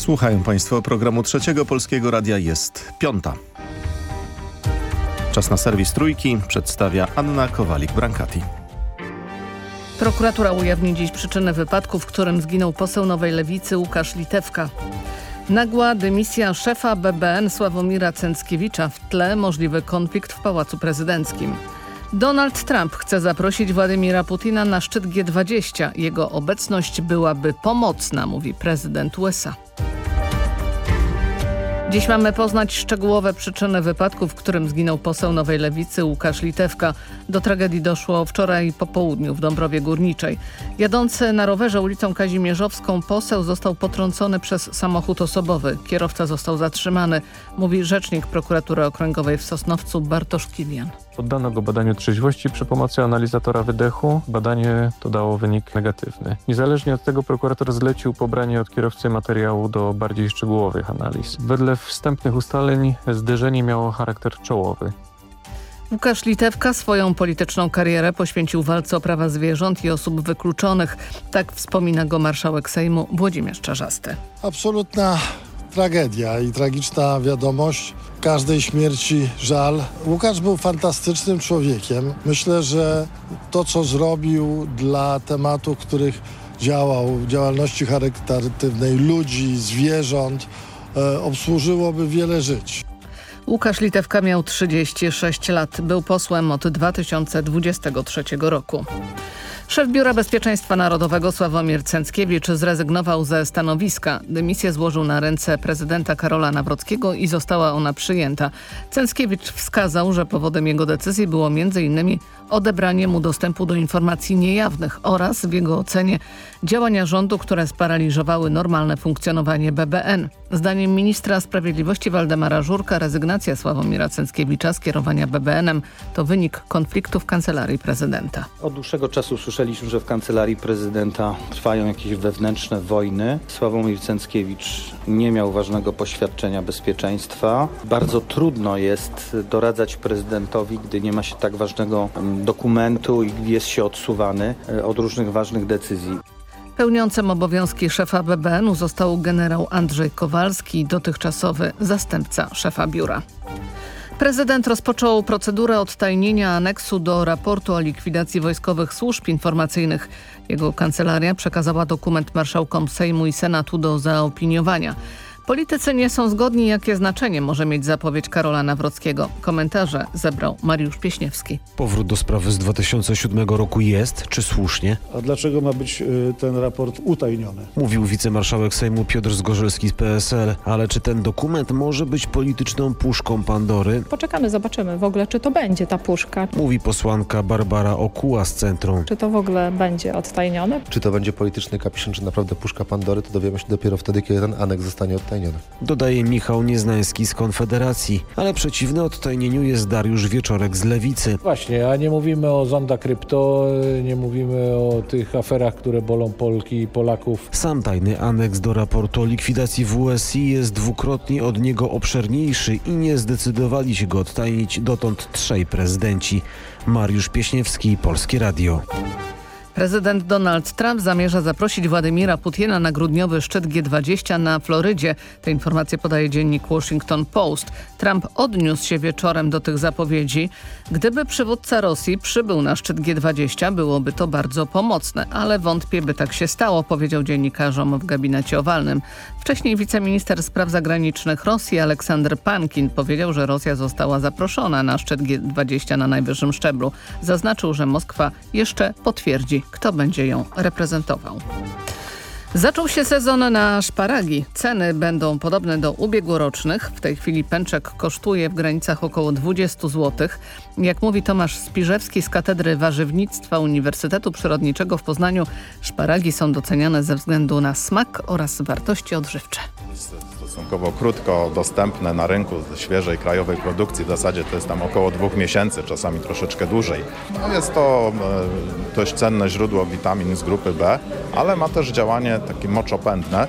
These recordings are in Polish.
Słuchają Państwo programu Trzeciego Polskiego Radia jest piąta. Czas na serwis Trójki przedstawia Anna Kowalik-Brankati. Prokuratura ujawni dziś przyczynę wypadku, w którym zginął poseł Nowej Lewicy Łukasz Litewka. Nagła dymisja szefa BBN Sławomira Cęckiewicza w tle możliwy konflikt w Pałacu Prezydenckim. Donald Trump chce zaprosić Władimira Putina na szczyt G20. Jego obecność byłaby pomocna, mówi prezydent USA. Dziś mamy poznać szczegółowe przyczyny wypadku, w którym zginął poseł Nowej Lewicy Łukasz Litewka. Do tragedii doszło wczoraj po południu w Dąbrowie Górniczej. Jadący na rowerze ulicą Kazimierzowską poseł został potrącony przez samochód osobowy. Kierowca został zatrzymany, mówi rzecznik prokuratury okręgowej w Sosnowcu Bartosz Kilian. Poddano go badaniu trzeźwości przy pomocy analizatora wydechu. Badanie to dało wynik negatywny. Niezależnie od tego prokurator zlecił pobranie od kierowcy materiału do bardziej szczegółowych analiz. Wedle wstępnych ustaleń zderzenie miało charakter czołowy. Łukasz Litewka swoją polityczną karierę poświęcił walce o prawa zwierząt i osób wykluczonych. Tak wspomina go marszałek Sejmu Włodzimierz Czarzasty. Absolutna tragedia i tragiczna wiadomość. Każdej śmierci żal. Łukasz był fantastycznym człowiekiem. Myślę, że to, co zrobił dla tematów, których działał, działalności charytatywnej ludzi, zwierząt, e, obsłużyłoby wiele żyć. Łukasz Litewka miał 36 lat. Był posłem od 2023 roku. Szef Biura Bezpieczeństwa Narodowego Sławomir Cęckiewicz zrezygnował ze stanowiska. Dymisję złożył na ręce prezydenta Karola Nawrockiego i została ona przyjęta. Cęckiewicz wskazał, że powodem jego decyzji było m.in. odebranie mu dostępu do informacji niejawnych oraz w jego ocenie działania rządu, które sparaliżowały normalne funkcjonowanie BBN. Zdaniem ministra sprawiedliwości Waldemara Żurka rezygnacja Sławomira Cęckiewicza z kierowania BBN-em to wynik konfliktu w kancelarii prezydenta. Od dłuższego czasu słyszeliśmy, że w kancelarii prezydenta trwają jakieś wewnętrzne wojny. Sławomir Cęckiewicz nie miał ważnego poświadczenia bezpieczeństwa. Bardzo trudno jest doradzać prezydentowi, gdy nie ma się tak ważnego dokumentu i jest się odsuwany e, od różnych ważnych decyzji. Pełniącym obowiązki szefa BBN-u został generał Andrzej Kowalski, dotychczasowy zastępca szefa biura. Prezydent rozpoczął procedurę odtajnienia aneksu do raportu o likwidacji wojskowych służb informacyjnych. Jego kancelaria przekazała dokument marszałkom Sejmu i Senatu do zaopiniowania. Politycy nie są zgodni, jakie znaczenie może mieć zapowiedź Karola Nawrockiego. Komentarze zebrał Mariusz Pieśniewski. Powrót do sprawy z 2007 roku jest, czy słusznie? A dlaczego ma być y, ten raport utajniony? Mówił wicemarszałek Sejmu Piotr Zgorzelski z PSL, ale czy ten dokument może być polityczną puszką Pandory? Poczekamy, zobaczymy w ogóle, czy to będzie ta puszka. Mówi posłanka Barbara Okuła z Centrum. Czy to w ogóle będzie odtajnione? Czy to będzie polityczny kapiszon, czy naprawdę puszka Pandory, to dowiemy się dopiero wtedy, kiedy ten aneks zostanie odtajniony. Dodaje Michał Nieznański z Konfederacji, ale przeciwny odtajnieniu jest Dariusz Wieczorek z Lewicy. Właśnie, a nie mówimy o zonda krypto, nie mówimy o tych aferach, które bolą Polki i Polaków. Sam tajny aneks do raportu o likwidacji WSI jest dwukrotnie od niego obszerniejszy i nie zdecydowali się go odtajnić dotąd trzej prezydenci. Mariusz Pieśniewski, Polskie Radio. Prezydent Donald Trump zamierza zaprosić Władimira Putina na grudniowy szczyt G20 na Florydzie. Te informacje podaje dziennik Washington Post. Trump odniósł się wieczorem do tych zapowiedzi. Gdyby przywódca Rosji przybył na szczyt G20, byłoby to bardzo pomocne, ale wątpię, by tak się stało, powiedział dziennikarzom w gabinecie owalnym. Wcześniej wiceminister spraw zagranicznych Rosji Aleksander Pankin powiedział, że Rosja została zaproszona na szczyt G20 na najwyższym szczeblu. Zaznaczył, że Moskwa jeszcze potwierdzi kto będzie ją reprezentował. Zaczął się sezon na szparagi. Ceny będą podobne do ubiegłorocznych. W tej chwili pęczek kosztuje w granicach około 20 zł. Jak mówi Tomasz Spiżewski z Katedry Warzywnictwa Uniwersytetu Przyrodniczego w Poznaniu, szparagi są doceniane ze względu na smak oraz wartości odżywcze stosunkowo krótko dostępne na rynku świeżej krajowej produkcji. W zasadzie to jest tam około dwóch miesięcy, czasami troszeczkę dłużej. No jest to e, dość cenne źródło witamin z grupy B, ale ma też działanie takie moczopędne,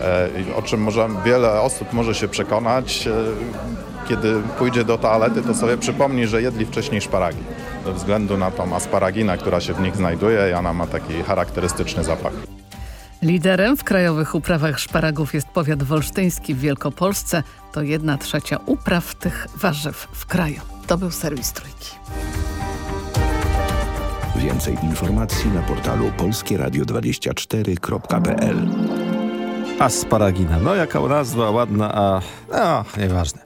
e, o czym może, wiele osób może się przekonać. E, kiedy pójdzie do toalety, to sobie przypomni, że jedli wcześniej szparagi. Ze względu na tą asparaginę, która się w nich znajduje i ona ma taki charakterystyczny zapach. Liderem w krajowych uprawach szparagów jest powiat wolsztyński w Wielkopolsce. To jedna trzecia upraw tych warzyw w kraju. To był serwis Trójki. Więcej informacji na portalu polskieradio24.pl Asparagina. No jaka nazwa ładna, a no, nieważne.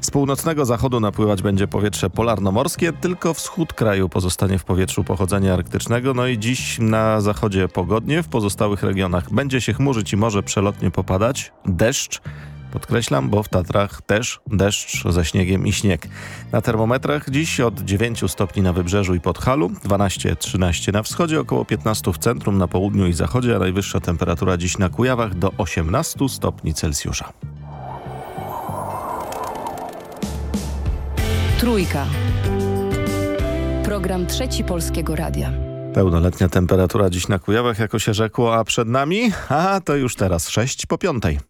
Z północnego zachodu napływać będzie powietrze polarnomorskie, tylko wschód kraju pozostanie w powietrzu pochodzenia arktycznego. No i dziś na zachodzie pogodnie, w pozostałych regionach będzie się chmurzyć i może przelotnie popadać. Deszcz. Podkreślam, bo w Tatrach też deszcz ze śniegiem i śnieg. Na termometrach dziś od 9 stopni na wybrzeżu i Podhalu, 12-13 na wschodzie, około 15 w centrum, na południu i zachodzie, a najwyższa temperatura dziś na Kujawach do 18 stopni Celsjusza. Trójka. Program Trzeci Polskiego Radia. Pełnoletnia temperatura dziś na Kujawach, jako się rzekło, a przed nami? A to już teraz 6 po piątej.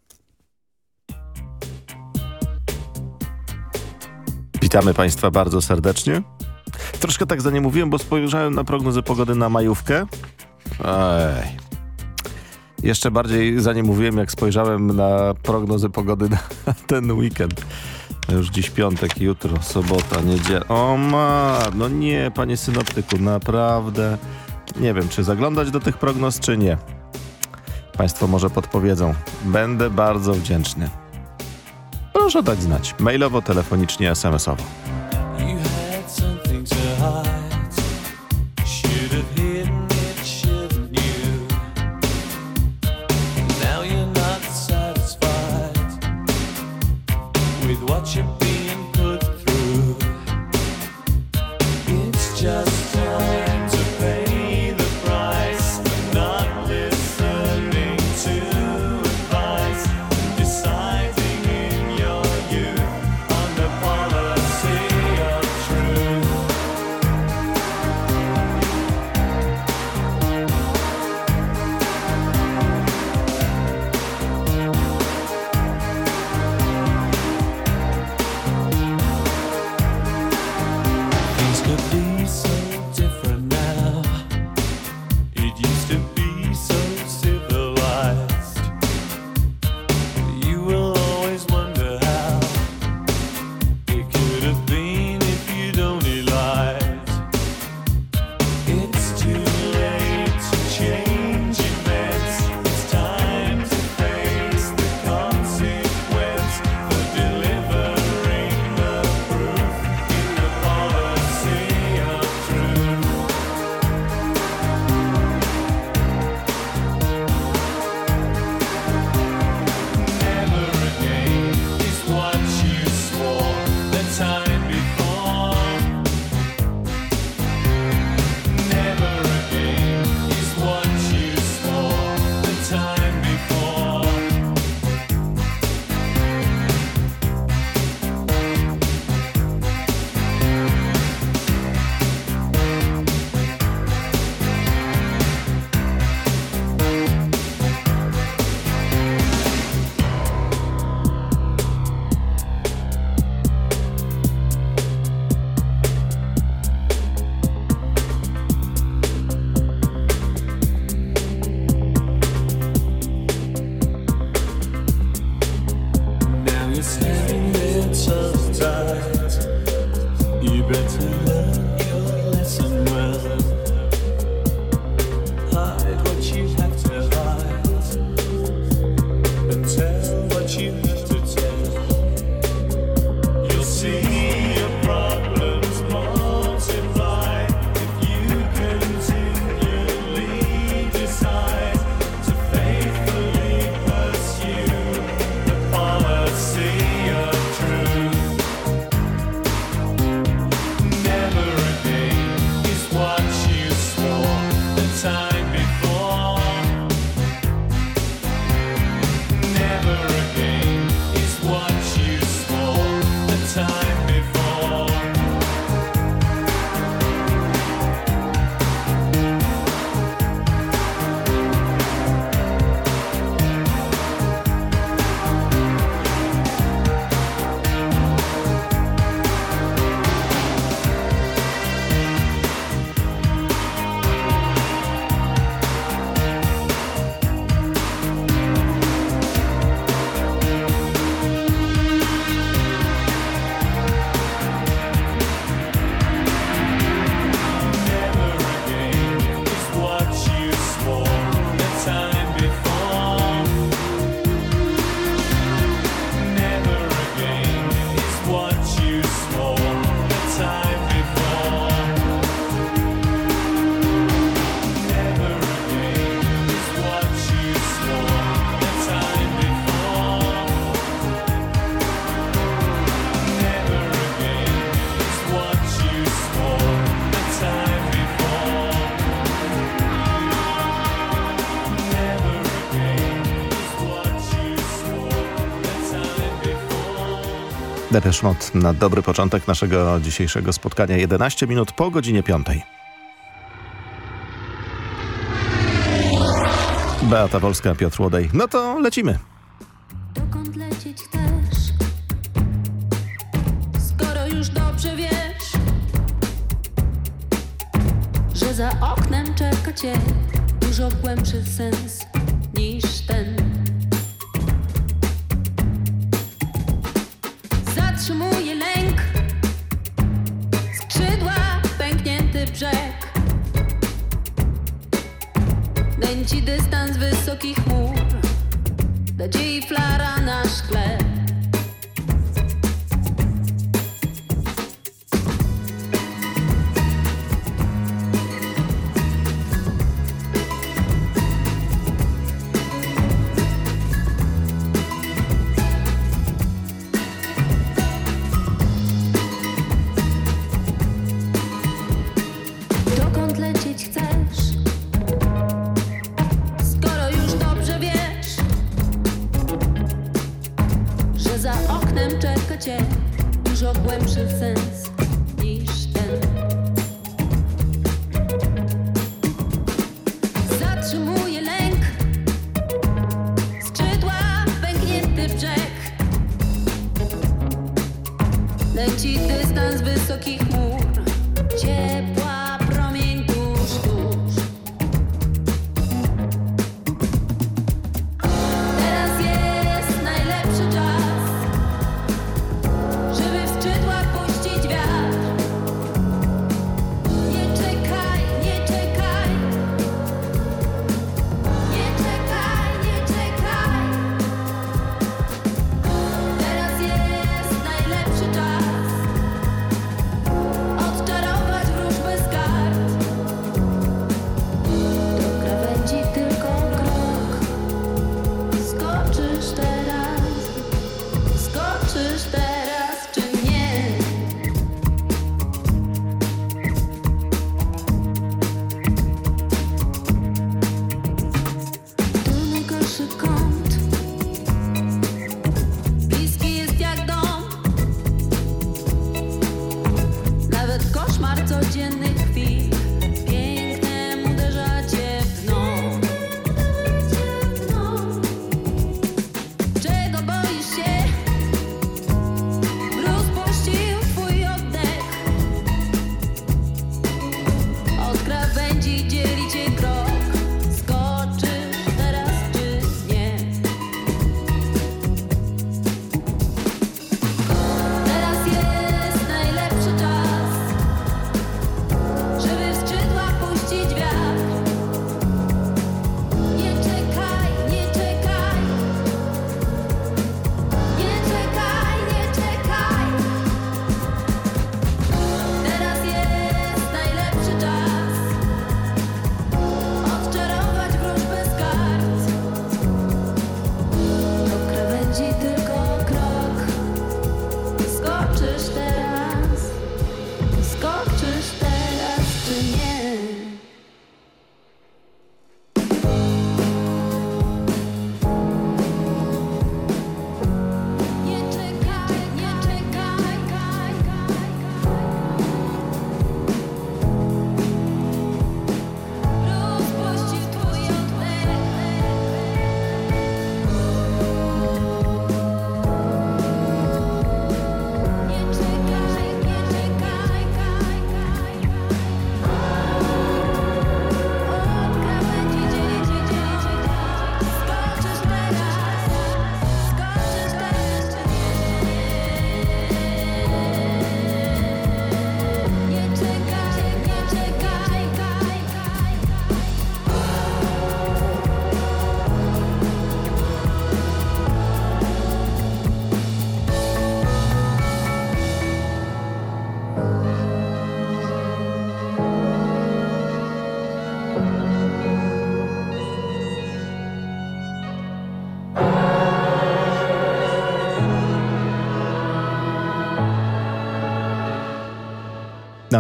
Witamy Państwa bardzo serdecznie. Troszkę tak za nie mówiłem, bo spojrzałem na prognozę pogody na majówkę. Ej. Jeszcze bardziej za nie mówiłem, jak spojrzałem na prognozę pogody na ten weekend. Już dziś piątek, jutro, sobota, niedziela. O ma, no nie, panie synoptyku, naprawdę. Nie wiem, czy zaglądać do tych prognoz, czy nie. Państwo może podpowiedzą. Będę bardzo wdzięczny. Proszę dać znać. Mailowo, telefonicznie, smsowo. Never Depeche Mode na dobry początek naszego dzisiejszego spotkania. 11 minut po godzinie 5. Beata Wolska, Piotr Łodej. No to lecimy. smooth.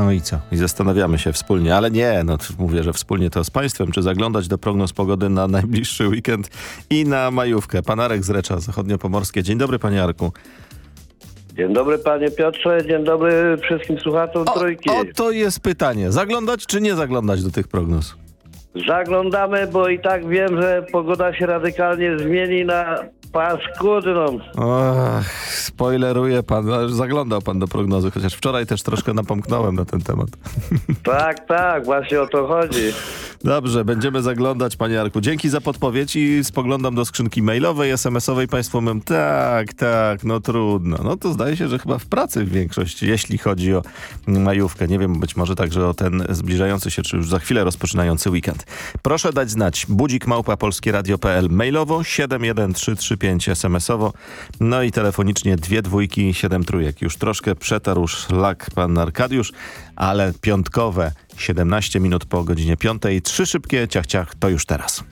no i co? I zastanawiamy się wspólnie, ale nie, no mówię, że wspólnie to z państwem, czy zaglądać do prognoz pogody na najbliższy weekend i na majówkę. Pan Arek z Recza, Zachodniopomorskie. Dzień dobry, panie Arku. Dzień dobry panie Piotrze, dzień dobry wszystkim słuchaczom o, Trójki. O, to jest pytanie. Zaglądać czy nie zaglądać do tych prognoz? Zaglądamy, bo i tak wiem, że pogoda się radykalnie zmieni na paskudną. Och, spoileruje pan, ale zaglądał pan do prognozy, chociaż wczoraj też troszkę napomknąłem na ten temat. Tak, tak, właśnie o to chodzi. Dobrze, będziemy zaglądać, panie Jarku. Dzięki za podpowiedź i spoglądam do skrzynki mailowej, SMS-owej. Państwo mówią, tak, tak, no trudno. No to zdaje się, że chyba w pracy w większości, jeśli chodzi o majówkę. Nie wiem, być może także o ten zbliżający się, czy już za chwilę rozpoczynający weekend. Proszę dać znać. Budzik małpa polskieradio.pl mailowo 71335 SMS-owo. No i telefonicznie dwie dwójki, siedem trójek. Już troszkę przetarł szlak pan Arkadiusz, ale piątkowe 17 minut po godzinie 5. Trzy szybkie ciach ciach to już teraz.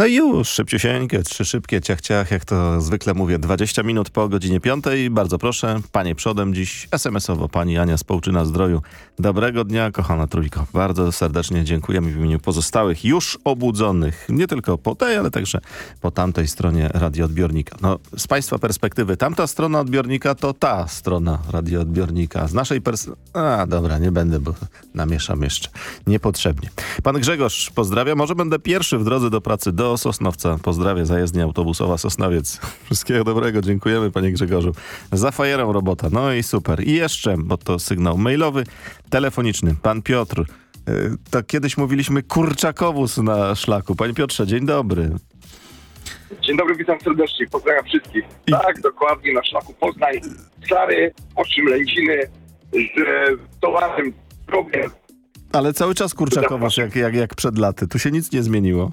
No i już, szybciusieńkie, trzy szybkie, ciach, ciach, jak to zwykle mówię, 20 minut po godzinie 5. Bardzo proszę, panie przodem dziś SMS-owo, pani Ania z Połczyna Zdroju. Dobrego dnia, kochana trójko. Bardzo serdecznie dziękujemy w imieniu pozostałych już obudzonych, nie tylko po tej, ale także po tamtej stronie radioodbiornika. No, z państwa perspektywy, tamta strona odbiornika to ta strona radioodbiornika. Z naszej perspektywy... A, dobra, nie będę, bo namieszam jeszcze. Niepotrzebnie. Pan Grzegorz pozdrawia. Może będę pierwszy w drodze do pracy do Sosnowca. Pozdrawiam zajezdnia autobusowa Sosnowiec. Wszystkiego dobrego. Dziękujemy panie Grzegorzu. Za fajerą robota. No i super. I jeszcze, bo to sygnał mailowy, telefoniczny. Pan Piotr. Yy, tak kiedyś mówiliśmy kurczakowóz na szlaku. Panie Piotrze, dzień dobry. Dzień dobry, witam serdecznie, pozdrawiam wszystkich. Tak, dokładnie, na szlaku Poznań, Klary, Oczym Lędziny, z e, towarem. Ale cały czas kurczakowóz jak, jak, jak przed laty. Tu się nic nie zmieniło.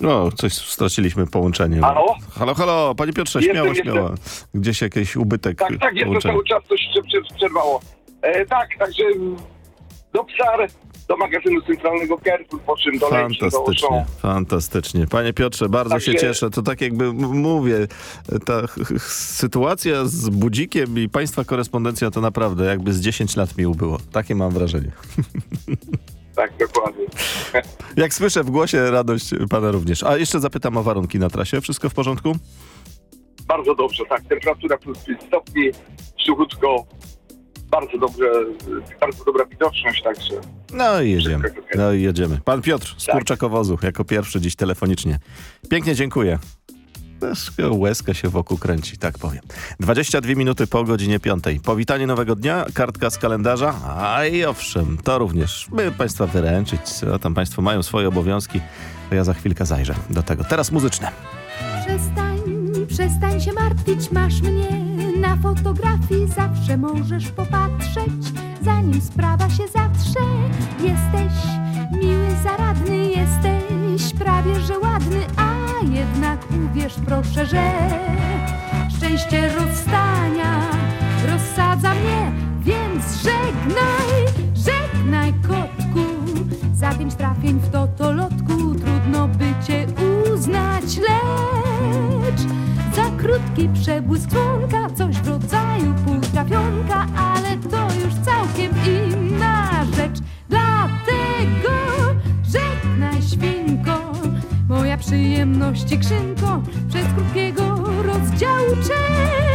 No, coś straciliśmy połączenie. Halo? Halo, halo, panie Piotrze, Jestem, śmiało, jestem. śmiało. Gdzieś jakiś ubytek Tak, tak, jeszcze cały czas coś się prze- przerwało. E, tak, także do Psar, do magazynu centralnego Kertu, po czym do Fantastycznie, fantastycznie. Panie Piotrze, bardzo Także- się cieszę. To tak jakby mówię, ta sytuacja z budzikiem i państwa korespondencja to naprawdę jakby z 10 lat mi ubyło. Takie mam wrażenie. Tak, dokładnie. Jak słyszę w głosie, radość pana również. A jeszcze zapytam o warunki na trasie. Wszystko w porządku? Bardzo dobrze, tak. Temperatura plus 5 stopni, suchutko, bardzo dobrze, bardzo dobra widoczność, także No i jedziemy. No i jedziemy. Pan Piotr z Tak. Kurczakowozu jako pierwszy dziś telefonicznie. Pięknie dziękuję. Też łezka się wokół kręci, tak powiem. 22 minuty po godzinie 5. Powitanie nowego dnia, kartka z kalendarza. A i owszem, to również. By Państwa wyręczyć, co tam Państwo mają swoje obowiązki, to ja za chwilkę zajrzę do tego. Teraz muzyczne. Przestań, przestań się martwić, masz mnie na fotografii, zawsze możesz popatrzeć, zanim sprawa się zatrze. Jesteś miły, zaradny, jesteś prawie że ładny, a jednak uwierz proszę, że szczęście rozstania rozsadza mnie, więc żegnaj, żegnaj kotku. Za pięć trafień w totolotku trudno by cię uznać, lecz za krótki przebłysk członka coś w rodzaju półtrafionka, ale to już całkiem inna przyjemności krzynko, przez krótkiego rozdziału cześć.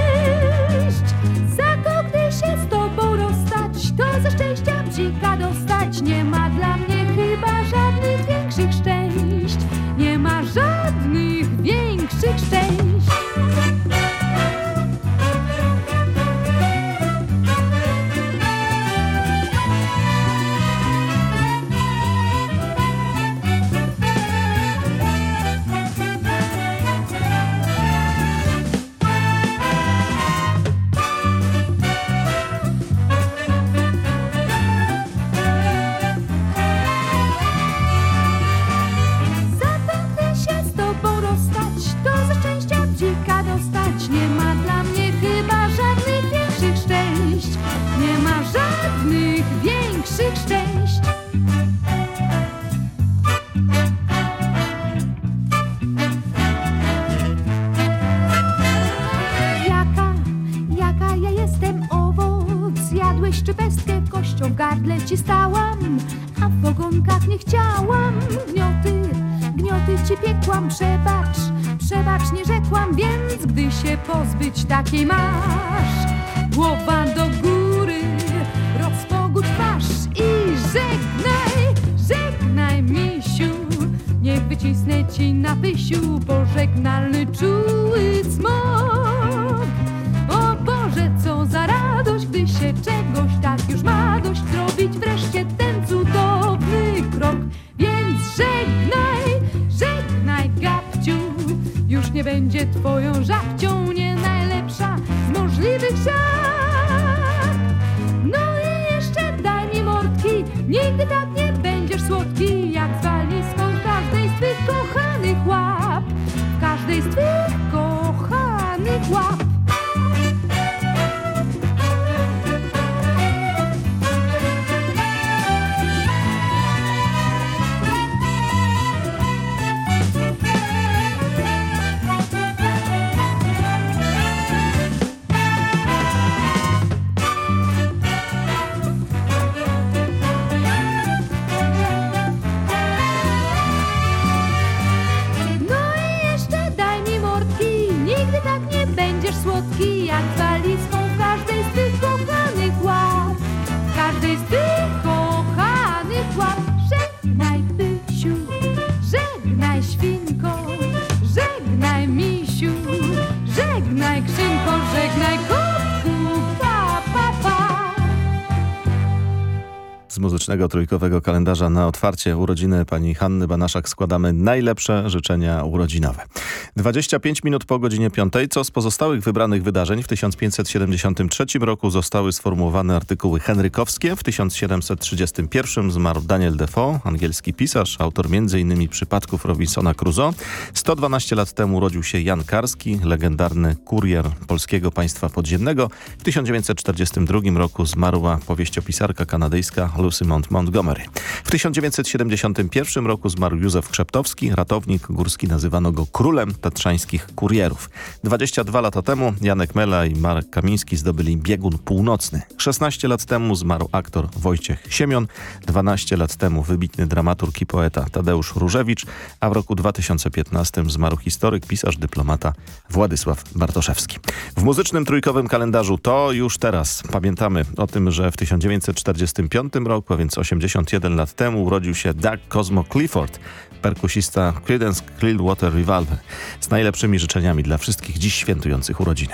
Muzycznego trójkowego kalendarza na otwarcie urodziny pani Hanny Banaszak składamy najlepsze życzenia urodzinowe. 25 minut po godzinie 5. Co z pozostałych wybranych wydarzeń w 1573 roku zostały sformułowane artykuły henrykowskie. W 1731 zmarł Daniel Defoe, angielski pisarz, autor m.in. przypadków Robinsona Crusoe. 112 lat temu urodził się Jan Karski, legendarny kurier polskiego państwa podziemnego. W 1942 roku zmarła powieściopisarka kanadyjska Lucy Mont Montgomery. W 1971 roku zmarł Józef Krzeptowski, ratownik górski, nazywano go królem tatrzańskich kurierów. 22 lata temu Janek Mela i Marek Kamiński zdobyli biegun północny. 16 lat temu zmarł aktor Wojciech Siemion, 12 lat temu wybitny dramaturg i poeta Tadeusz Różewicz, a w roku 2015 zmarł historyk, pisarz, dyplomata Władysław Bartoszewski. W muzycznym trójkowym kalendarzu to już teraz pamiętamy o tym, że w 1945 roku, więc 81 lat temu urodził się Doug Cosmo Clifford, perkusista Creedence Clearwater Revival z najlepszymi życzeniami dla wszystkich dziś świętujących urodziny.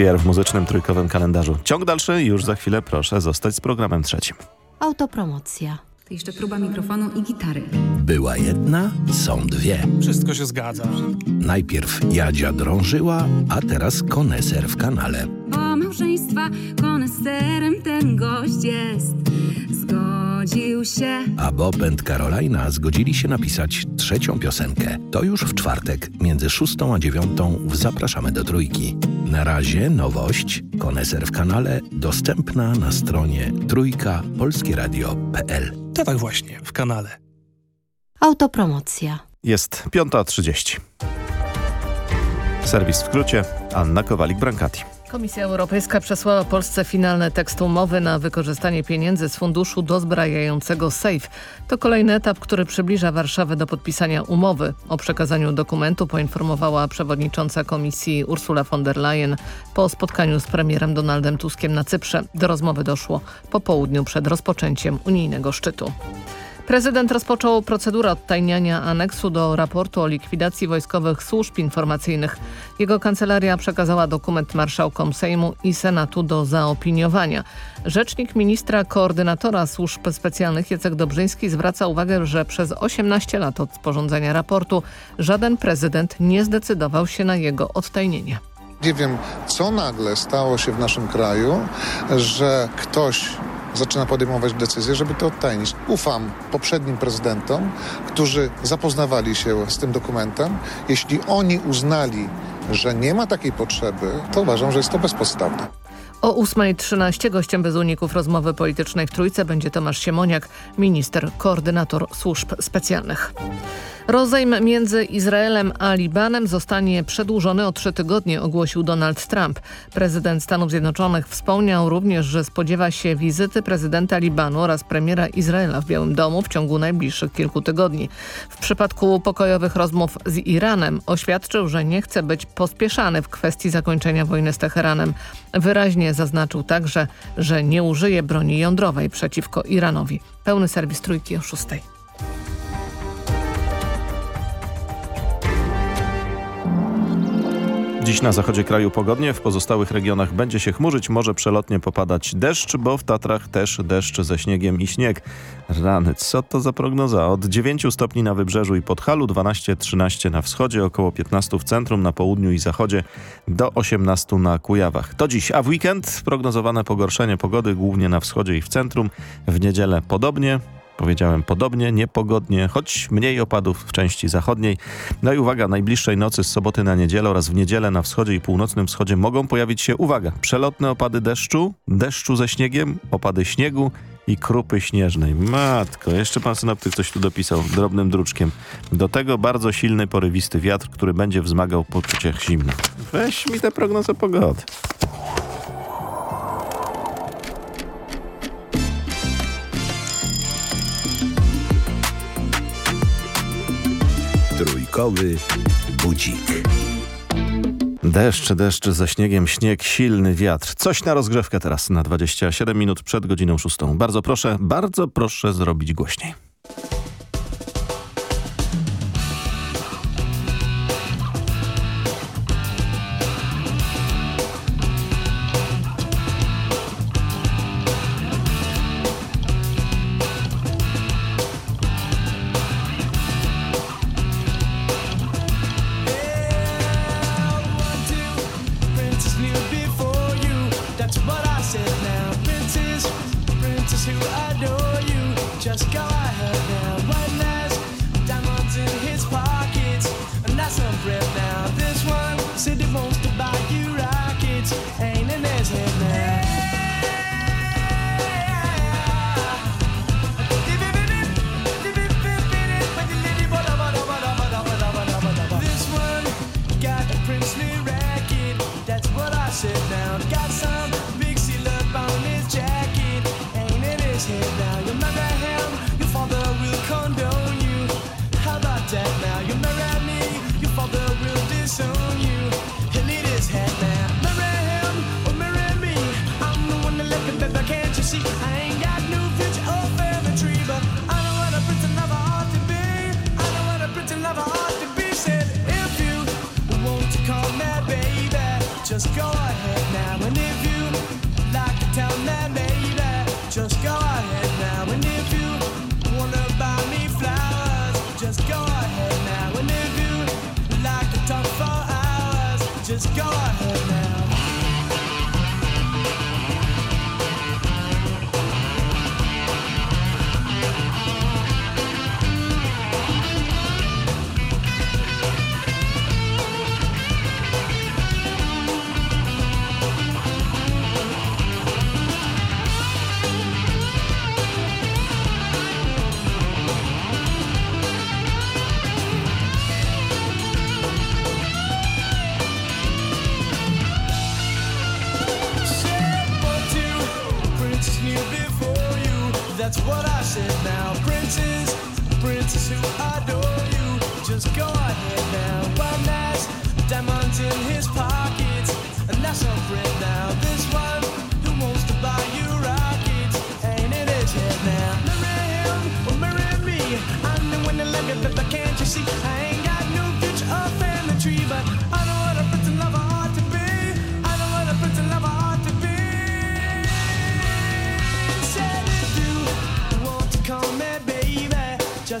CCR w muzycznym trójkowym kalendarzu. Ciąg dalszy już za chwilę proszę zostać z programem trzecim. Autopromocja. To jeszcze próba mikrofonu i gitary. Była jedna, są dwie. Wszystko się zgadza. Najpierw Jadzia drążyła, a teraz koneser w kanale. Po małżeństwa koneserem ten gość jest. Zgodził się. A Bob and Carolina zgodzili się napisać trzecią piosenkę. To już w czwartek, między szóstą a dziewiątą w Zapraszamy do Trójki. Na razie nowość, koneser w kanale, dostępna na stronie trójka polskieradio.pl. To tak właśnie, w kanale. Autopromocja. Jest 5.30. Serwis w skrócie, Anna Kowalik-Brankati. Komisja Europejska przesłała Polsce finalny tekst umowy na wykorzystanie pieniędzy z funduszu dozbrajającego SAFE. To kolejny etap, który przybliża Warszawę do podpisania umowy. O przekazaniu dokumentu poinformowała przewodnicząca komisji Ursula von der Leyen po spotkaniu z premierem Donaldem Tuskiem na Cyprze. Do rozmowy doszło po południu przed rozpoczęciem unijnego szczytu. Prezydent rozpoczął procedurę odtajniania aneksu do raportu o likwidacji wojskowych służb informacyjnych. Jego kancelaria przekazała dokument marszałkom Sejmu i Senatu do zaopiniowania. Rzecznik ministra koordynatora służb specjalnych Jacek Dobrzyński zwraca uwagę, że przez 18 lat od sporządzenia raportu żaden prezydent nie zdecydował się na jego odtajnienie. Nie wiem, co nagle stało się w naszym kraju, że ktoś zaczyna podejmować decyzje, żeby to odtajnić. Ufam poprzednim prezydentom, którzy zapoznawali się z tym dokumentem. Jeśli oni uznali, że nie ma takiej potrzeby, to uważam, że jest to bezpodstawne. O 8.13 gościem bez uników rozmowy politycznej w Trójce będzie Tomasz Siemoniak, minister, koordynator służb specjalnych. Rozejm między Izraelem a Libanem zostanie przedłużony o trzy tygodnie, ogłosił Donald Trump. Prezydent Stanów Zjednoczonych wspomniał również, że spodziewa się wizyty prezydenta Libanu oraz premiera Izraela w Białym Domu w ciągu najbliższych kilku tygodni. W przypadku pokojowych rozmów z Iranem oświadczył, że nie chce być pospieszany w kwestii zakończenia wojny z Teheranem. Wyraźnie zaznaczył także, że nie użyje broni jądrowej przeciwko Iranowi. Pełny serwis Trójki o 6. Dziś na zachodzie kraju pogodnie, w pozostałych regionach będzie się chmurzyć, może przelotnie popadać deszcz, bo w Tatrach też deszcz ze śniegiem i śnieg. Rany, co to za prognoza? Od 9 stopni na wybrzeżu i Podhalu, 12-13 na wschodzie, około 15 w centrum, na południu i zachodzie, do 18 na Kujawach. To dziś, a w weekend prognozowane pogorszenie pogody głównie na wschodzie i w centrum. W niedzielę podobnie, Powiedziałem podobnie, niepogodnie, choć mniej opadów w części zachodniej. No i uwaga, najbliższej nocy z soboty na niedzielę oraz w niedzielę na wschodzie i północnym wschodzie mogą pojawić się, uwaga, przelotne opady deszczu, deszczu ze śniegiem, opady śniegu i krupy śnieżnej. Matko, jeszcze pan synoptyk coś tu dopisał drobnym druczkiem. Do tego bardzo silny, porywisty wiatr, który będzie wzmagał poczucie zimna. Weź mi tę prognozę pogody. Trójkowy budzik. Deszcz, deszcz ze śniegiem, śnieg, silny wiatr. Coś na rozgrzewkę teraz na 27 minut przed godziną 6. Bardzo proszę, bardzo proszę zrobić głośniej.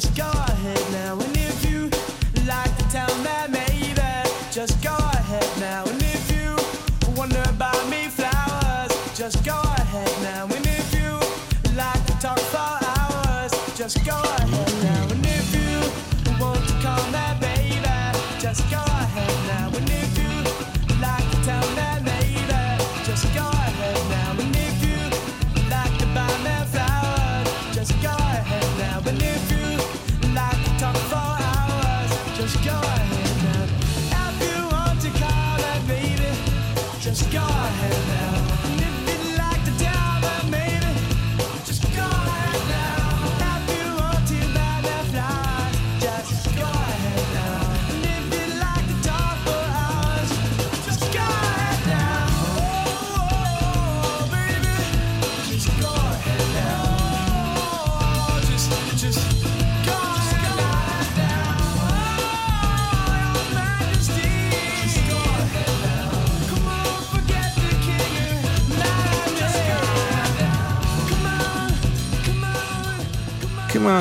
just go.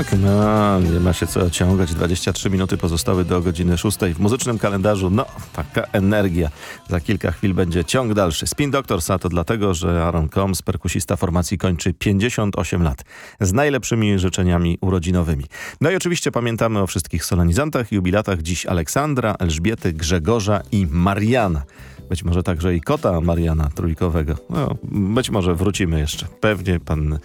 tak, no, nie ma się co ociągać. 23 minuty pozostały do godziny 6 w muzycznym kalendarzu. No, taka energia. Za kilka chwil będzie ciąg dalszy. Spin Doctors, a to dlatego, że Aaron Combs, perkusista formacji, kończy 58 lat. Z najlepszymi życzeniami urodzinowymi. No i oczywiście pamiętamy o wszystkich solenizantach, jubilatach. Dziś Aleksandra, Elżbiety, Grzegorza i Mariana. Być może także i kota Mariana Trójkowego. No, być może wrócimy jeszcze. Pewnie pan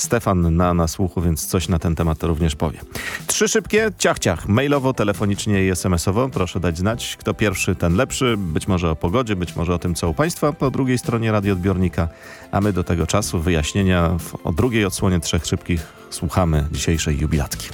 Stefan na, nasłuchu, więc coś na ten temat również powie. Trzy szybkie, ciach, ciach, mailowo, telefonicznie i smsowo. Proszę dać znać, kto pierwszy, ten lepszy. Być może o pogodzie, być może o tym, co u Państwa po drugiej stronie radioodbiornika. A my do tego czasu wyjaśnienia w, o drugiej odsłonie Trzech Szybkich słuchamy dzisiejszej jubilatki.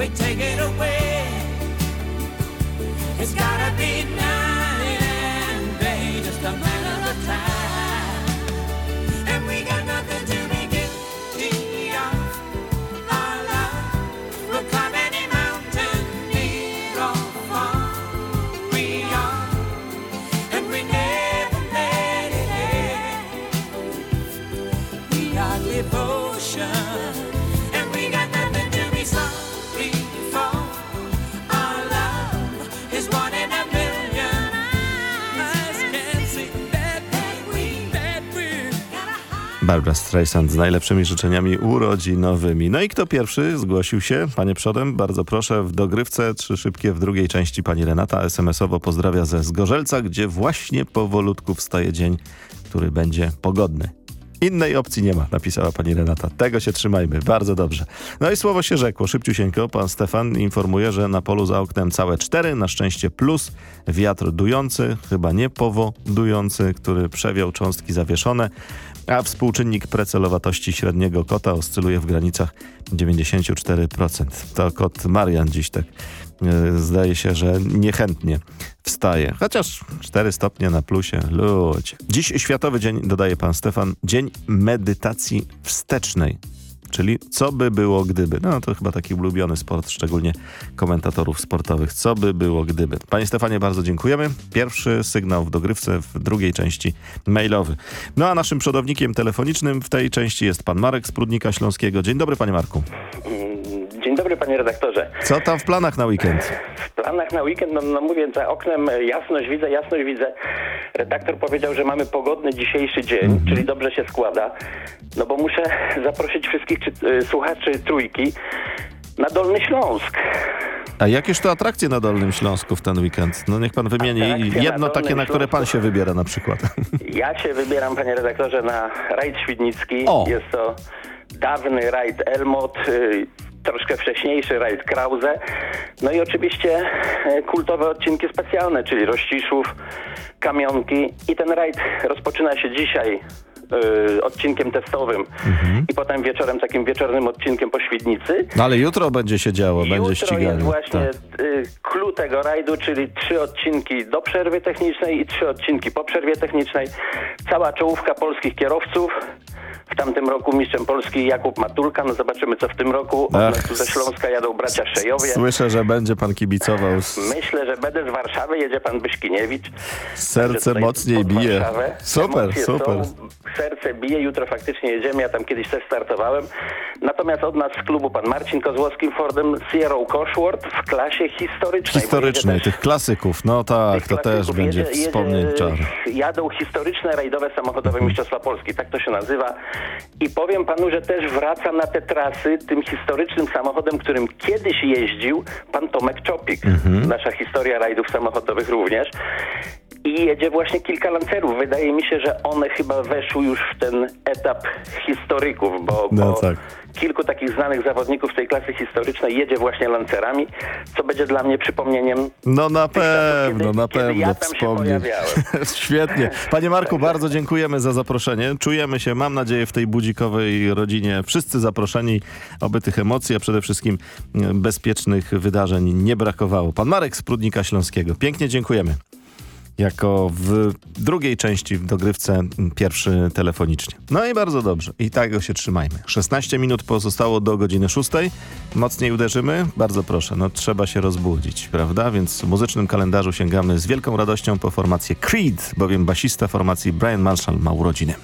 we take it away. Barbara Streisand z najlepszymi życzeniami urodzinowymi. No i kto pierwszy zgłosił się? Panie przodem, bardzo proszę, w dogrywce trzy szybkie w drugiej części pani Renata SMS-owo pozdrawia ze Zgorzelca, gdzie właśnie powolutku wstaje dzień, który będzie pogodny. Innej opcji nie ma, napisała pani Renata. Tego się trzymajmy, bardzo dobrze. No i słowo się rzekło, szybciusieńko. Pan Stefan informuje, że na polu za oknem całe cztery, na szczęście plus, wiatr dujący, chyba nie powodujący, który przewiał cząstki zawieszone, a współczynnik precelowatości średniego kota oscyluje w granicach 94%. To kot Marian dziś tak e, zdaje się, że niechętnie wstaje. Chociaż 4 stopnie na plusie, ludzie. Dziś Światowy Dzień, dodaje pan Stefan, Dzień Medytacji Wstecznej. Czyli co by było gdyby? No to chyba taki ulubiony sport, szczególnie komentatorów sportowych. Co by było gdyby? Panie Stefanie, bardzo dziękujemy. Pierwszy sygnał w dogrywce w drugiej części mailowy. No a naszym przodownikiem telefonicznym w tej części jest pan Marek z Prudnika Śląskiego. Dzień dobry panie Marku. Dzień dobry panie redaktorze. Co tam w planach na weekend? W planach na weekend, no, no mówię, za oknem e, jasność widzę, jasność widzę. Redaktor powiedział, że mamy pogodny dzisiejszy dzień, czyli dobrze się składa. No bo muszę zaprosić wszystkich czy, y, słuchaczy trójki na Dolny Śląsk. A jakież to atrakcje na Dolnym Śląsku w ten weekend? No niech pan wymieni Atrakcje na jedno takie, Dolnym na które pan się wybiera na przykład. Ja się wybieram, panie redaktorze, na rajd świdnicki. O! Jest to dawny rajd Elmot, y, troszkę wcześniejszy rajd Krause. No i oczywiście e, kultowe odcinki specjalne, czyli Rościszów, Kamionki. I ten rajd rozpoczyna się dzisiaj y, odcinkiem testowym i potem wieczorem takim wieczornym odcinkiem po Świdnicy. No ale jutro będzie się działo, będzie Jutro ściganie. jest właśnie Tak. y, clue tego rajdu, czyli trzy odcinki do przerwy technicznej i trzy odcinki po przerwie technicznej. Cała czołówka polskich kierowców. W tamtym roku mistrzem Polski Jakub Matulka. No zobaczymy co w tym roku. Od tu ze Śląska jadą bracia Szejowie. Słyszę, że będzie pan kibicował. Myślę, że będę z Warszawy, jedzie pan Byszkiniewicz. serce mocniej bije. Warszawę. Super, Emocje super. Są, serce bije, jutro faktycznie jedziemy, ja tam kiedyś też startowałem. Natomiast od nas z klubu pan Marcin Kozłowski Fordem Sierra Cosworth w klasie historycznej. Historycznej, tych klasyków. No tak, to też będzie Jedzie- wspomnień czar. Jadą historyczne rajdowe samochodowe Mhm. Mistrzostwa Polski, tak to się nazywa. I powiem panu, że też wraca na te trasy tym historycznym samochodem, którym kiedyś jeździł pan Tomek Czopik. Mhm. Nasza historia rajdów samochodowych również. I jedzie właśnie kilka lancerów. Wydaje mi się, że one chyba weszły już w ten etap historyków, bo, No bo tak. kilku takich znanych zawodników z tej klasy historycznej jedzie właśnie lancerami, co będzie dla mnie przypomnieniem No na pewno, na kiedy pewno ja tam się wspomnieć. Świetnie. Panie Marku, bardzo dziękujemy za zaproszenie. Czujemy się, mam nadzieję, w tej budzikowej rodzinie wszyscy zaproszeni, oby tych emocji, a przede wszystkim e, bezpiecznych wydarzeń nie brakowało. Pan Marek z Prudnika Śląskiego. Pięknie dziękujemy. Jako w drugiej części w dogrywce pierwszy telefonicznie. No i bardzo dobrze. I tego się trzymajmy. 16 minut pozostało do godziny 6. Mocniej uderzymy? Bardzo proszę. No trzeba się rozbudzić, prawda? Więc w muzycznym kalendarzu sięgamy z wielką radością po formację Creed, bowiem basista formacji Brian Marshall ma urodziny.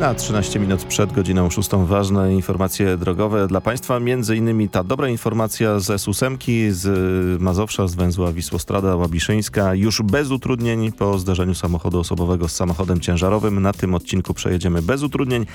Na 13 minut przed godziną 6 ważne informacje drogowe dla Państwa. Między innymi ta dobra informacja z S8, z Mazowsza, z węzła Wisłostrada, Łabiszyńska. Już bez utrudnień po zderzeniu samochodu osobowego z samochodem ciężarowym. Na tym odcinku przejedziemy bez utrudnień.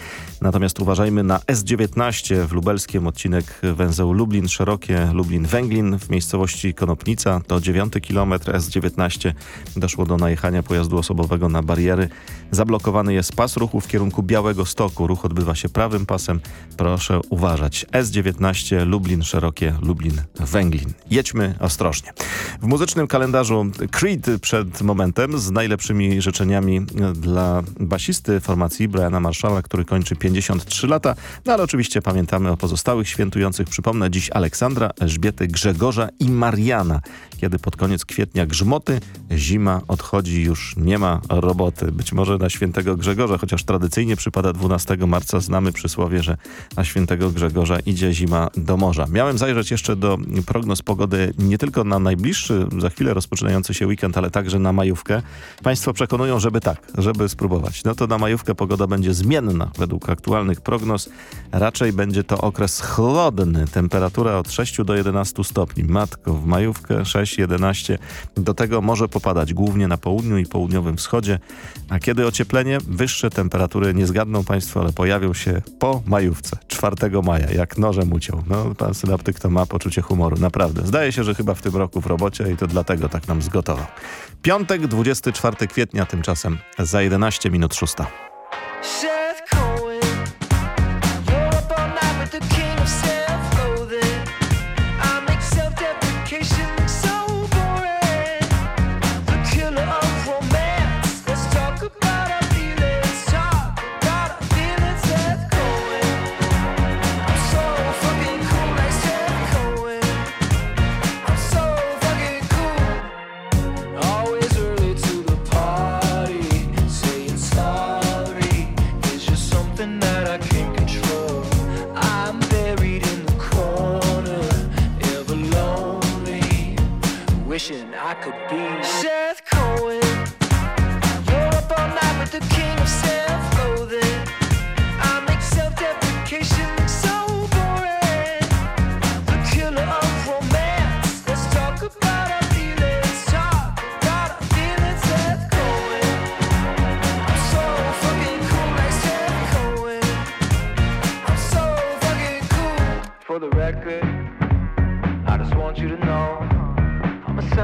Natomiast uważajmy na S19 w lubelskim odcinek węzeł Lublin Szerokie, Lublin Węglin w miejscowości Konopnica. To 9 km S19 doszło do najechania pojazdu osobowego na bariery. Zablokowany jest pas ruchu w kierunku Białego Stoku. Ruch odbywa się prawym pasem. Proszę uważać. S19 Lublin Szerokie, Lublin Węglin. Jedźmy ostrożnie. W muzycznym kalendarzu Creed przed momentem z najlepszymi życzeniami dla basisty formacji Briana Marshalla, który kończy 53 lata. No ale oczywiście pamiętamy o pozostałych świętujących. Przypomnę dziś Aleksandra, Elżbiety, Grzegorza i Mariana. Kiedy pod koniec kwietnia grzmoty, zima odchodzi, już nie ma roboty. Być może na świętego Grzegorza, chociaż tradycyjnie przypada 12 marca. Znamy przysłowie, że na świętego Grzegorza idzie zima do morza. Miałem zajrzeć jeszcze do prognoz pogody nie tylko na najbliższy, za chwilę rozpoczynający się weekend, ale także na majówkę. Państwo przekonują, żeby tak, żeby spróbować. No to na majówkę pogoda będzie zmienna według aktualnych prognoz. Raczej będzie to okres chłodny. Temperatura od 6 do 11 stopni. Matko, w majówkę 6-11. Do tego może popadać głównie na południu i południowym wschodzie. A kiedy ocieplenie? Wyższe temperatury nie zgadną Państwo, ale pojawią się po majówce, 4 maja, jak nożem uciął. No, pan synaptyk to ma poczucie humoru, naprawdę. Zdaje się, że chyba w tym roku w robocie i to dlatego tak nam zgotował. Piątek, 24 kwietnia, tymczasem za 11 minut 6.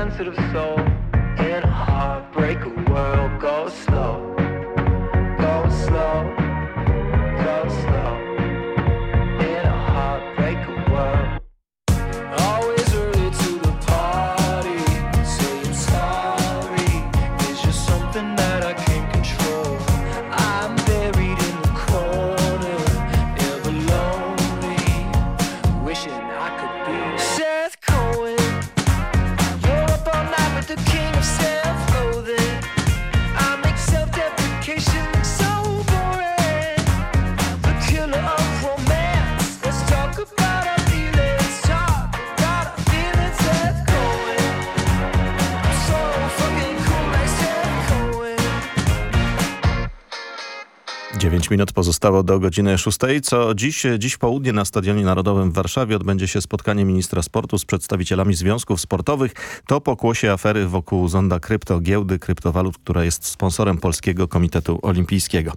Sensitive soul in minut pozostało do godziny 6. Co dziś, dziś południe na Stadionie Narodowym w Warszawie odbędzie się spotkanie ministra sportu z przedstawicielami związków sportowych. To pokłosie afery wokół zonda krypto, giełdy kryptowalut, która jest sponsorem Polskiego Komitetu Olimpijskiego.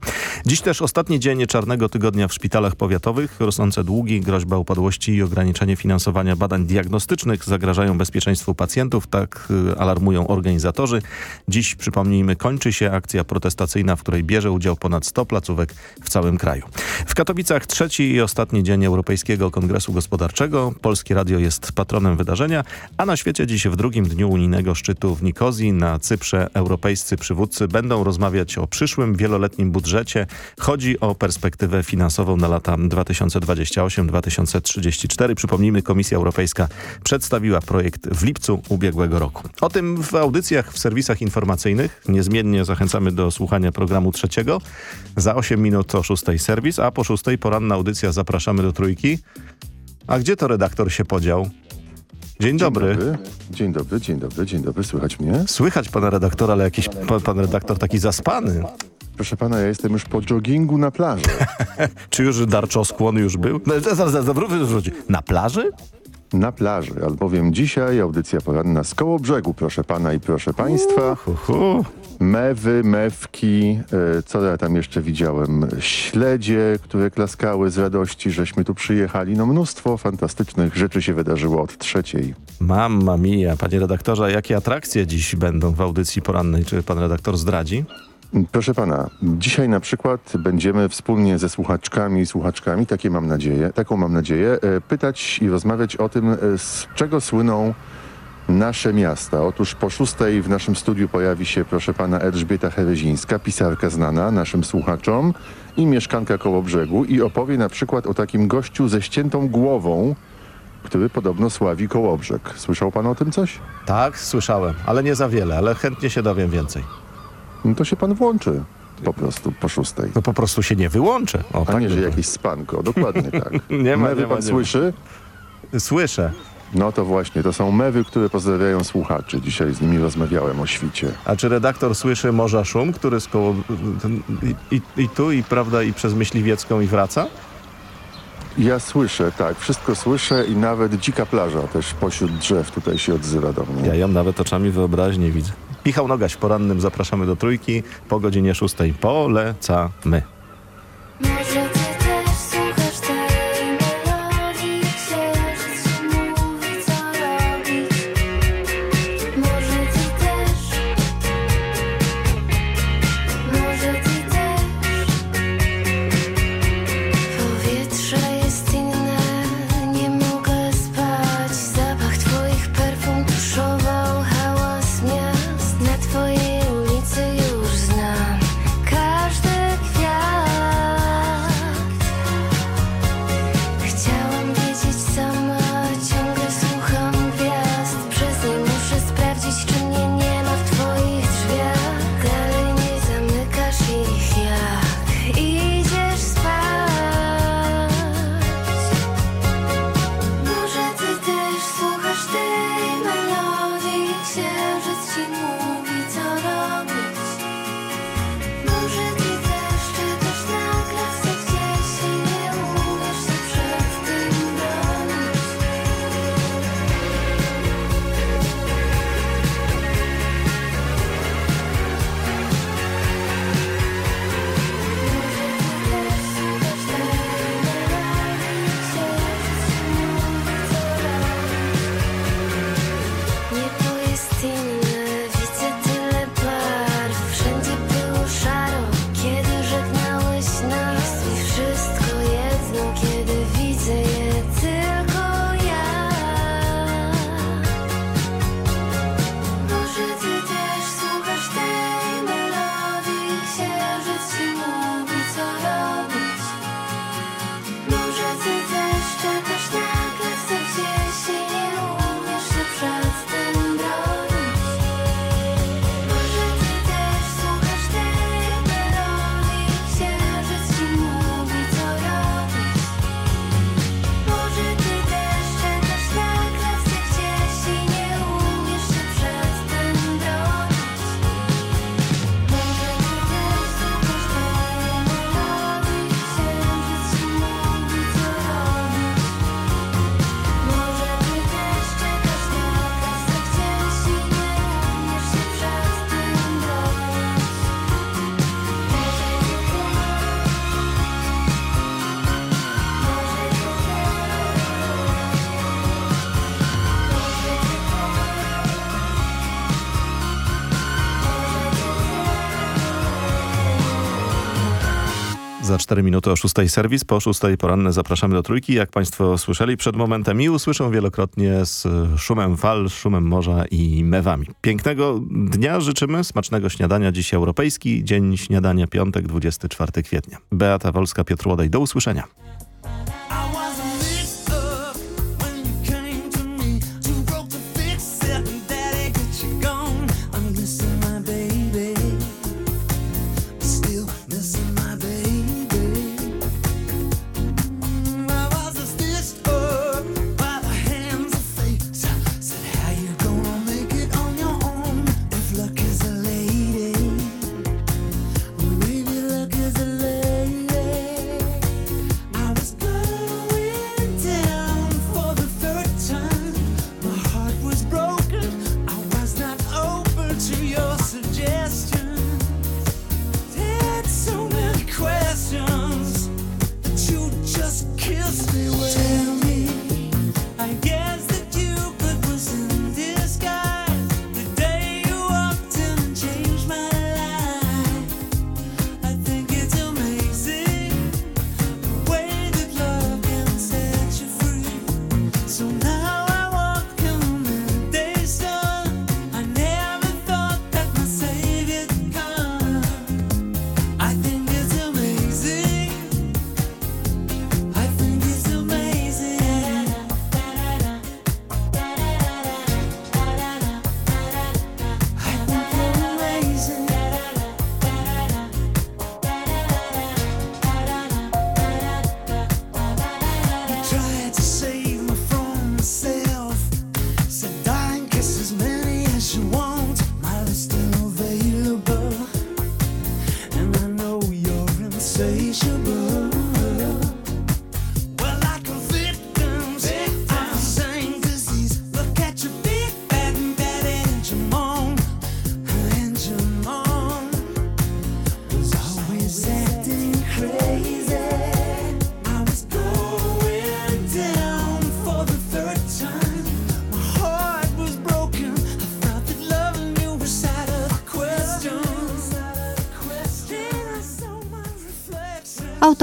Dziś też ostatni dzień czarnego tygodnia w szpitalach powiatowych. Rosnące długi, groźba upadłości i ograniczenie finansowania badań diagnostycznych zagrażają bezpieczeństwu pacjentów, tak y, alarmują organizatorzy. Dziś, przypomnijmy, kończy się akcja protestacyjna, w której bierze udział ponad 100 placówek w całym kraju. W Katowicach trzeci i ostatni dzień Europejskiego Kongresu Gospodarczego. Polskie Radio jest patronem wydarzenia, a na świecie dziś w drugim dniu unijnego szczytu w Nikozji na Cyprze europejscy przywódcy będą rozmawiać o przyszłym wieloletnim budżecie. Chodzi o perspektywę finansową na lata 2028-2034. Przypomnijmy, Komisja Europejska przedstawiła projekt w lipcu ubiegłego roku. O tym w audycjach w serwisach informacyjnych. Niezmiennie zachęcamy do słuchania programu trzeciego. Za 8 minut o 6 serwis, a po 6 poranna audycja zapraszamy do trójki. A gdzie to redaktor się podział? Dzień dobry. Dzień dobry, dzień dobry, dzień dobry. Słychać mnie? Słychać pana redaktora, ale jakiś pan, pan redaktor taki zaspany. Proszę pana, ja jestem już po joggingu na plaży. Czy już darczoskłon już był? No, zaraz, Na plaży? Na plaży, albowiem dzisiaj audycja poranna z koło brzegu, proszę pana i proszę państwa. Mewy, mewki, e, co ja tam jeszcze widziałem? Śledzie, które klaskały z radości, żeśmy tu przyjechali. No mnóstwo fantastycznych rzeczy się wydarzyło od trzeciej. Mamma mia, panie redaktorze, jakie atrakcje dziś będą w audycji porannej? Czy pan redaktor zdradzi? Proszę pana, dzisiaj na przykład będziemy wspólnie ze słuchaczkami i słuchaczkami, takie mam nadzieję, taką mam nadzieję, e, pytać i rozmawiać o tym, e, z czego słyną nasze miasta. Otóż po szóstej w naszym studiu pojawi się, proszę pana, Elżbieta Herezińska, pisarka znana naszym słuchaczom i mieszkanka koło brzegu i opowie na przykład o takim gościu ze ściętą głową, który podobno sławi Kołobrzeg. Słyszał pan o tym coś? Tak, słyszałem, ale nie za wiele, ale chętnie się dowiem więcej. No to się pan włączy po prostu po szóstej. No po prostu się nie wyłączę. O, A tak nie, że jakieś spanko, dokładnie tak. Nie ma, Mewy nie ma, pan nie słyszy? Słyszę. No to właśnie, to są mewy, które pozdrawiają słuchaczy. Dzisiaj z nimi rozmawiałem o świcie. A czy redaktor słyszy morza szum, który z koło... I, i, tu, i prawda, i przez Myśliwiecką i wraca? Ja słyszę, tak, wszystko słyszę i nawet dzika plaża też pośród drzew tutaj się odzywa do mnie. Ja ją nawet oczami wyobraźni widzę. Michał Nogaś porannym zapraszamy do trójki po godzinie szóstej. Polecamy. Za 4 minuty o 6 serwis, po 6 poranne zapraszamy do trójki. Jak Państwo słyszeli przed momentem i usłyszą wielokrotnie z szumem fal, szumem morza i mewami. Pięknego dnia życzymy, smacznego śniadania. Dziś Europejski Dzień Śniadania, piątek, 24 kwietnia. Beata Wolska, Piotr Łodaj, do usłyszenia.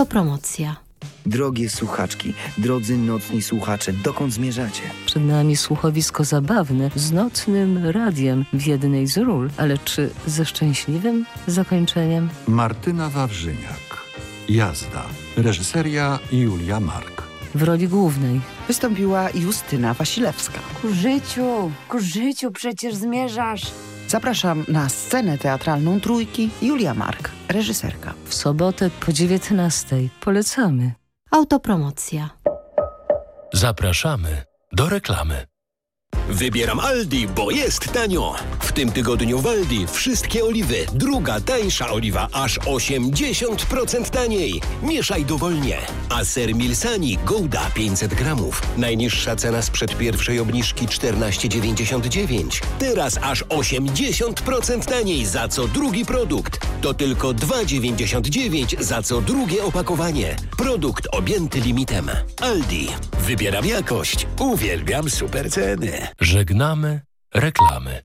Autopromocja. Drogie słuchaczki, drodzy nocni słuchacze, dokąd zmierzacie? Przed nami słuchowisko zabawne z nocnym radiem w jednej z ról, ale czy ze szczęśliwym zakończeniem? Martyna Wawrzyniak. Jazda. Reżyseria Julia Mark. W roli głównej Wystąpiła Justyna Wasilewska. Ku życiu, ku życiu przecież zmierzasz. Zapraszam na scenę teatralną Trójki Julia Mark, reżyserka. w sobotę po 19. Polecamy. Autopromocja. Zapraszamy do reklamy. Wybieram Aldi, bo jest tanio. W tym tygodniu w Aldi wszystkie oliwy. Druga tańsza oliwa aż 80% taniej. Mieszaj dowolnie. A ser Milsani Gouda 500 gramów. Najniższa cena sprzed pierwszej obniżki 14,99. Teraz aż 80% taniej za co drugi produkt. To tylko 2,99 za co drugie opakowanie. Produkt objęty limitem. Aldi. Wybieram jakość. Uwielbiam super ceny. Żegnamy reklamy.